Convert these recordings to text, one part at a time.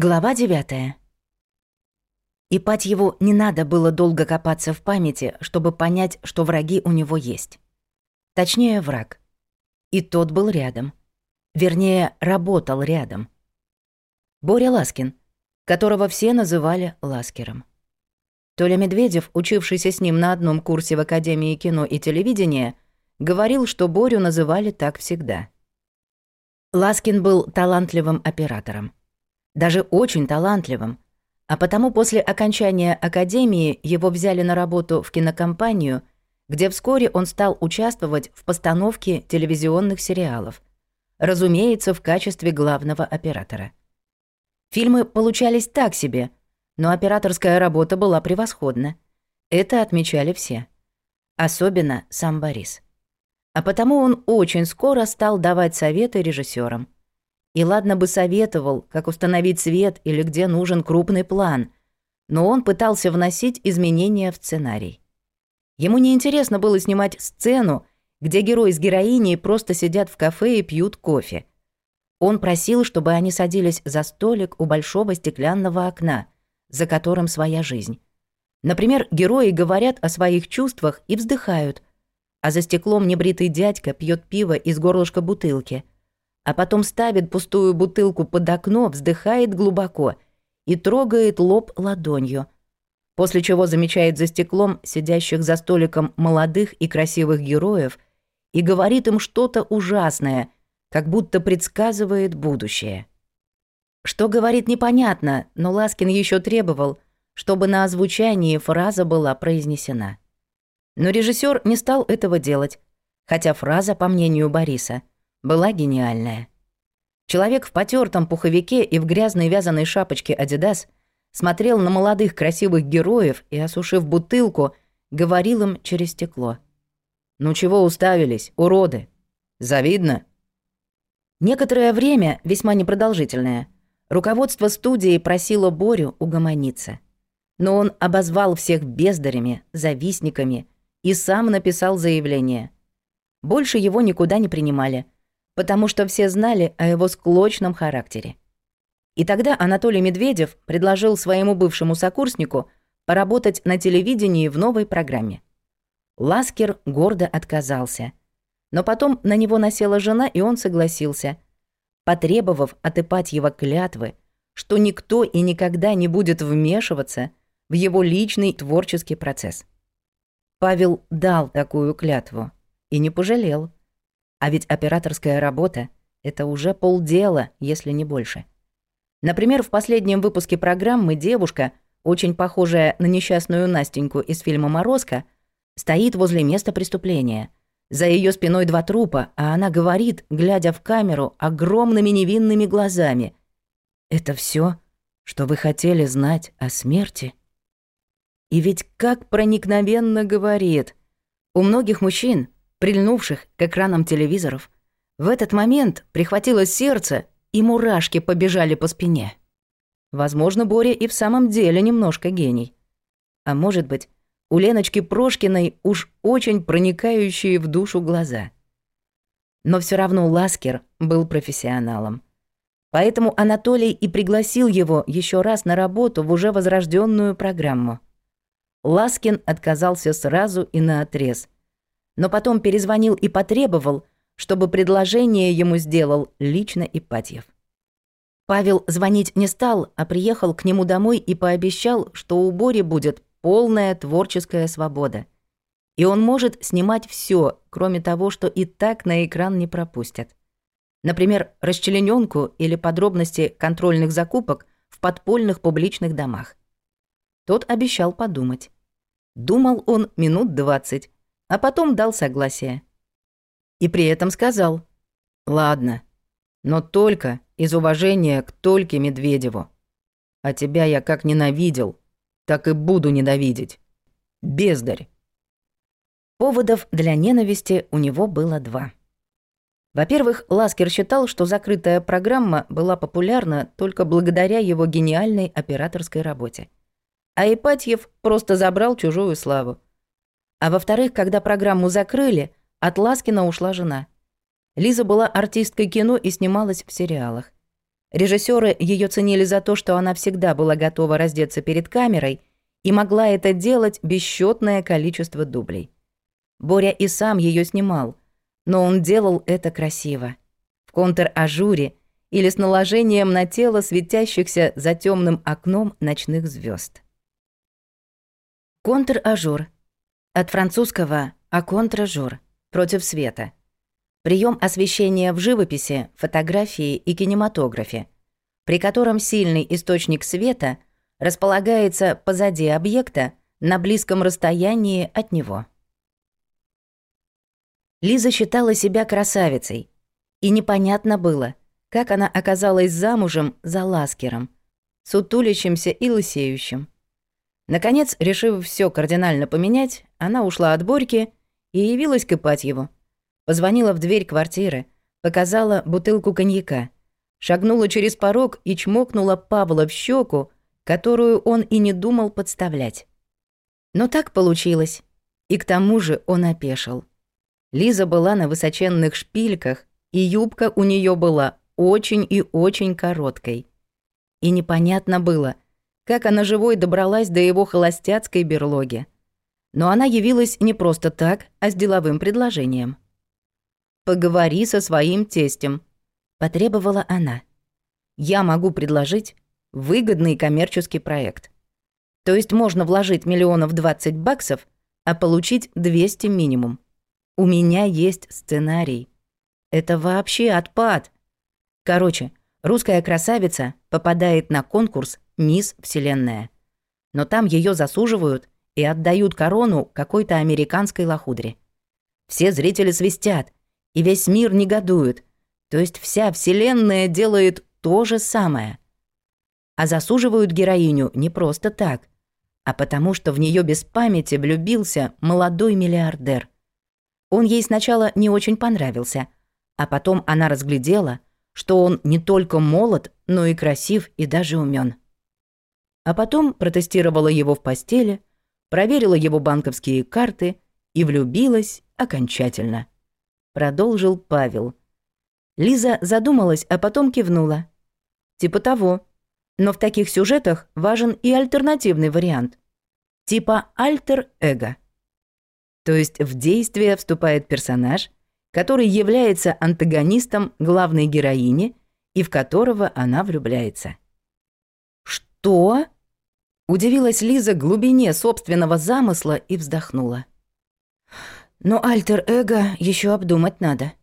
Глава 9. И пать его не надо было долго копаться в памяти, чтобы понять, что враги у него есть. Точнее, враг. И тот был рядом. Вернее, работал рядом. Боря Ласкин, которого все называли Ласкером. Толя Медведев, учившийся с ним на одном курсе в Академии кино и телевидения, говорил, что Борю называли так всегда. Ласкин был талантливым оператором даже очень талантливым. А потому после окончания академии его взяли на работу в кинокомпанию, где вскоре он стал участвовать в постановке телевизионных сериалов. Разумеется, в качестве главного оператора. Фильмы получались так себе, но операторская работа была превосходна. Это отмечали все. Особенно сам Борис. А потому он очень скоро стал давать советы режиссерам – и ладно бы советовал, как установить свет или где нужен крупный план. Но он пытался вносить изменения в сценарий. Ему не интересно было снимать сцену, где герой с героиней просто сидят в кафе и пьют кофе. Он просил, чтобы они садились за столик у большого стеклянного окна, за которым своя жизнь. Например, герои говорят о своих чувствах и вздыхают, а за стеклом небритый дядька пьет пиво из горлышка бутылки – а потом ставит пустую бутылку под окно, вздыхает глубоко и трогает лоб ладонью, после чего замечает за стеклом сидящих за столиком молодых и красивых героев и говорит им что-то ужасное, как будто предсказывает будущее. Что говорит, непонятно, но Ласкин еще требовал, чтобы на озвучании фраза была произнесена. Но режиссер не стал этого делать, хотя фраза, по мнению Бориса, была гениальная. Человек в потертом пуховике и в грязной вязаной шапочке «Адидас» смотрел на молодых красивых героев и, осушив бутылку, говорил им через стекло. «Ну чего уставились, уроды? Завидно?» Некоторое время, весьма непродолжительное, руководство студии просило Борю угомониться. Но он обозвал всех бездарями, завистниками и сам написал заявление. Больше его никуда не принимали – потому что все знали о его склочном характере. И тогда Анатолий Медведев предложил своему бывшему сокурснику поработать на телевидении в новой программе. Ласкер гордо отказался. Но потом на него насела жена, и он согласился, потребовав от Ипатьева клятвы, что никто и никогда не будет вмешиваться в его личный творческий процесс. Павел дал такую клятву и не пожалел – а ведь операторская работа — это уже полдела, если не больше. Например, в последнем выпуске программы девушка, очень похожая на несчастную Настеньку из фильма «Морозко», стоит возле места преступления. За ее спиной два трупа, а она говорит, глядя в камеру огромными невинными глазами. «Это все, что вы хотели знать о смерти?» И ведь как проникновенно говорит. У многих мужчин — прильнувших к экранам телевизоров, в этот момент прихватило сердце, и мурашки побежали по спине. Возможно, Боря и в самом деле немножко гений. А может быть, у Леночки Прошкиной уж очень проникающие в душу глаза. Но все равно Ласкер был профессионалом. Поэтому Анатолий и пригласил его еще раз на работу в уже возрожденную программу. Ласкин отказался сразу и наотрез – но потом перезвонил и потребовал, чтобы предложение ему сделал лично Ипатьев. Павел звонить не стал, а приехал к нему домой и пообещал, что у Бори будет полная творческая свобода. И он может снимать все, кроме того, что и так на экран не пропустят. Например, расчлененку или подробности контрольных закупок в подпольных публичных домах. Тот обещал подумать. Думал он минут двадцать, а потом дал согласие. И при этом сказал «Ладно, но только из уважения к Тольке Медведеву. А тебя я как ненавидел, так и буду ненавидеть. Бездарь». Поводов для ненависти у него было два. Во-первых, Ласкер считал, что закрытая программа была популярна только благодаря его гениальной операторской работе. А Ипатьев просто забрал чужую славу – а во-вторых, когда программу закрыли, от Ласкина ушла жена. Лиза была артисткой кино и снималась в сериалах. Режиссеры ее ценили за то, что она всегда была готова раздеться перед камерой и могла это делать бесчетное количество дублей. Боря и сам ее снимал, но он делал это красиво. В контр-ажуре или с наложением на тело светящихся за темным окном ночных звезд. Контражур — от французского «à contre-jour» – против света. Прием освещения в живописи, фотографии и кинематографе, при котором сильный источник света располагается позади объекта на близком расстоянии от него. Лиза считала себя красавицей, и непонятно было, как она оказалась замужем за Ласкером, сутулящимся и лысеющим. Наконец, решив все кардинально поменять, она ушла от Борьки и явилась копать его. Позвонила в дверь квартиры, показала бутылку коньяка, шагнула через порог и чмокнула Павла в щеку, которую он и не думал подставлять. Но так получилось. И к тому же он опешил. Лиза была на высоченных шпильках, и юбка у нее была очень и очень короткой. И непонятно было — как она живой добралась до его холостяцкой берлоги. Но она явилась не просто так, а с деловым предложением. «Поговори со своим тестем», — потребовала она. «Я могу предложить выгодный коммерческий проект. То есть можно вложить миллионов 20 баксов, а получить 200 минимум. У меня есть сценарий. Это вообще отпад. Короче, русская красавица попадает на конкурс мисс Вселенная. Но там ее засуживают и отдают корону какой-то американской лохудре. Все зрители свистят, и весь мир негодует. То есть вся Вселенная делает то же самое. А засуживают героиню не просто так, а потому что в нее без памяти влюбился молодой миллиардер. Он ей сначала не очень понравился, а потом она разглядела, что он не только молод, но и красив и даже умен а потом протестировала его в постели, проверила его банковские карты и влюбилась окончательно. Продолжил Павел. Лиза задумалась, а потом кивнула. Типа того. Но в таких сюжетах важен и альтернативный вариант. Типа альтер-эго. То есть в действие вступает персонаж, который является антагонистом главной героини и в которого она влюбляется. «Что?» – удивилась Лиза глубине собственного замысла и вздохнула. «Но альтер-эго еще обдумать надо.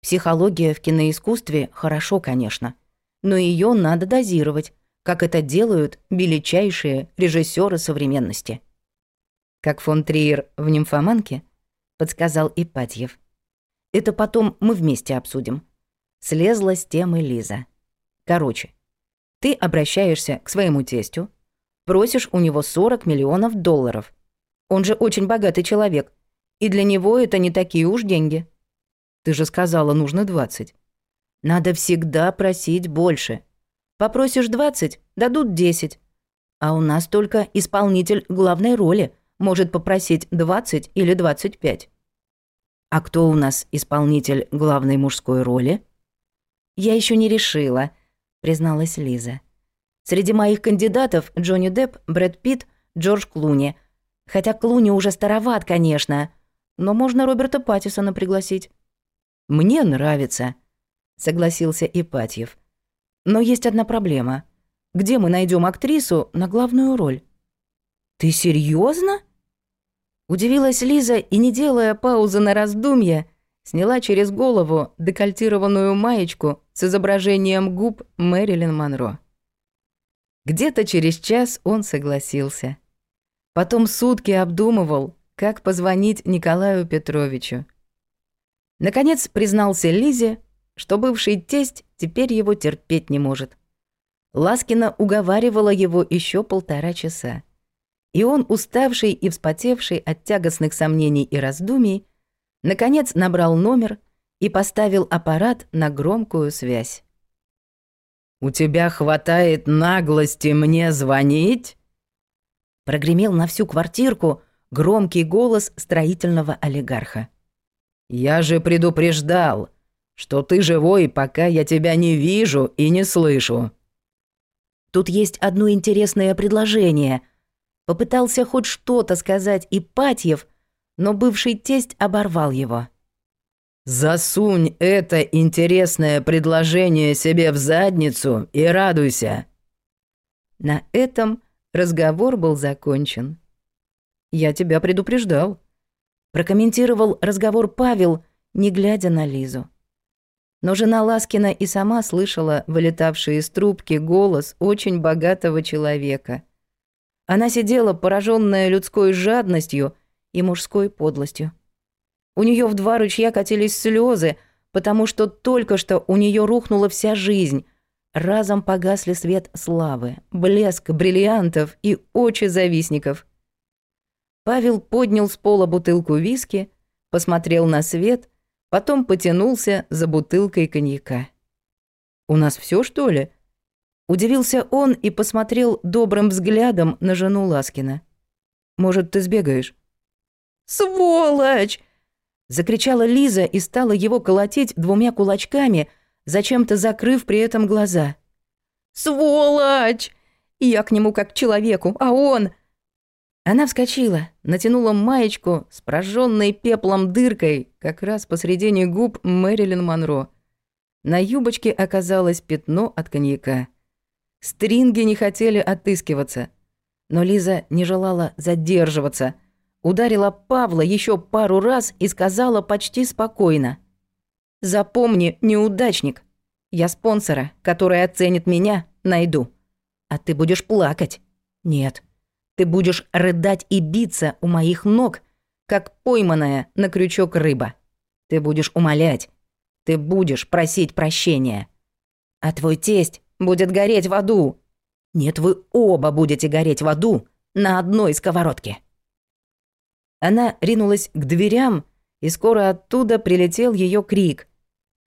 Психология в киноискусстве хорошо, конечно, но ее надо дозировать, как это делают величайшие режиссеры современности». «Как фон Триер в «Нимфоманке»?» – подсказал Ипатьев. «Это потом мы вместе обсудим». Слезла с темы Лиза. «Короче, ты обращаешься к своему тестю, просишь у него 40 миллионов долларов. Он же очень богатый человек, и для него это не такие уж деньги. Ты же сказала, нужно 20. Надо всегда просить больше. Попросишь 20, дадут 10. А у нас только исполнитель главной роли может попросить 20 или 25. А кто у нас исполнитель главной мужской роли? Я еще не решила призналась Лиза. Среди моих кандидатов Джонни Депп, Брэд Питт, Джордж Клуни. Хотя Клуни уже староват, конечно, но можно Роберта Паттисона пригласить. «Мне нравится», — согласился Ипатьев. «Но есть одна проблема. Где мы найдем актрису на главную роль?» «Ты серьезно? Удивилась Лиза и, не делая паузы на раздумья, сняла через голову декольтированную маечку с изображением губ Мэрилин Монро. Где-то через час он согласился. Потом сутки обдумывал, как позвонить Николаю Петровичу. Наконец признался Лизе, что бывший тесть теперь его терпеть не может. Ласкина уговаривала его еще полтора часа. И он, уставший и вспотевший от тягостных сомнений и раздумий, Наконец набрал номер и поставил аппарат на громкую связь. «У тебя хватает наглости мне звонить?» Прогремел на всю квартирку громкий голос строительного олигарха. «Я же предупреждал, что ты живой, пока я тебя не вижу и не слышу». «Тут есть одно интересное предложение», — попытался хоть что-то сказать Ипатьев — но бывший тесть оборвал его. «Засунь это интересное предложение себе в задницу и радуйся!» На этом разговор был закончен. «Я тебя предупреждал», — прокомментировал разговор Павел, не глядя на Лизу. Но жена Ласкина и сама слышала вылетавший из трубки голос очень богатого человека. Она сидела, пораженная людской жадностью, и мужской подлостью. У нее в два ручья катились слезы, потому что только что у нее рухнула вся жизнь. Разом погасли свет славы, блеск бриллиантов и очи завистников. Павел поднял с пола бутылку виски, посмотрел на свет, потом потянулся за бутылкой коньяка. «У нас все что ли?» Удивился он и посмотрел добрым взглядом на жену Ласкина. «Может, ты сбегаешь?» Сволочь!» Закричала Лиза и стала его колотить двумя кулачками, зачем-то закрыв при этом глаза. «Сволочь!» Я к нему как к человеку, а он... Она вскочила, натянула маечку с прожженной пеплом дыркой как раз посредине губ Мэрилин Монро. На юбочке оказалось пятно от коньяка. Стринги не хотели отыскиваться, но Лиза не желала задерживаться — Ударила Павла еще пару раз и сказала почти спокойно. «Запомни, неудачник, я спонсора, который оценит меня, найду. А ты будешь плакать. Нет. Ты будешь рыдать и биться у моих ног, как пойманная на крючок рыба. Ты будешь умолять. Ты будешь просить прощения. А твой тесть будет гореть в аду. Нет, вы оба будете гореть в аду на одной сковородке. Она ринулась к дверям, и скоро оттуда прилетел ее крик.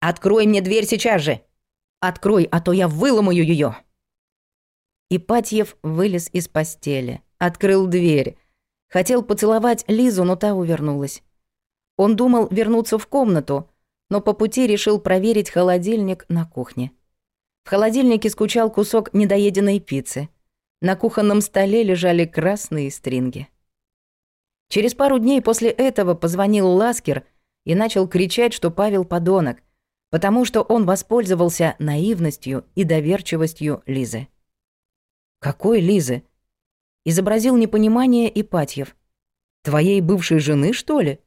«Открой мне дверь сейчас же! Открой, а то я выломаю ее!» Ипатьев вылез из постели, открыл дверь. Хотел поцеловать Лизу, но та увернулась. Он думал вернуться в комнату, но по пути решил проверить холодильник на кухне. В холодильнике скучал кусок недоеденной пиццы. На кухонном столе лежали красные стринги. Через пару дней после этого позвонил Ласкер и начал кричать, что Павел подонок, потому что он воспользовался наивностью и доверчивостью Лизы. «Какой Лизы?» — изобразил непонимание Ипатьев. «Твоей бывшей жены, что ли?»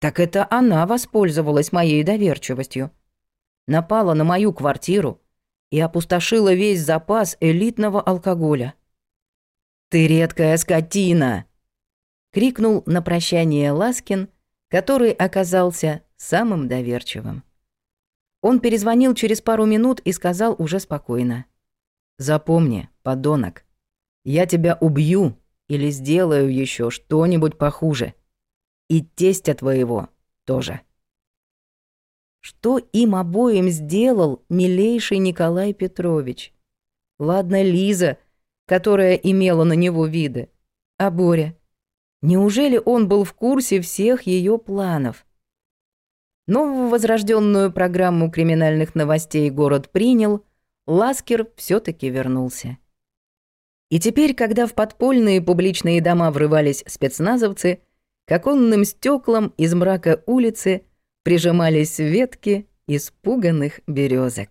«Так это она воспользовалась моей доверчивостью. Напала на мою квартиру и опустошила весь запас элитного алкоголя». «Ты редкая скотина!» — крикнул на прощание Ласкин, который оказался самым доверчивым. Он перезвонил через пару минут и сказал уже спокойно. «Запомни, подонок, я тебя убью или сделаю еще что-нибудь похуже. И тестя твоего тоже». Что им обоим сделал милейший Николай Петрович? Ладно, Лиза, которая имела на него виды, а Боря, Неужели он был в курсе всех ее планов? Новую возрожденную программу криминальных новостей город принял, Ласкер все-таки вернулся. И теперь, когда в подпольные публичные дома врывались спецназовцы, к оконным стеклам из мрака улицы прижимались ветки испуганных березок.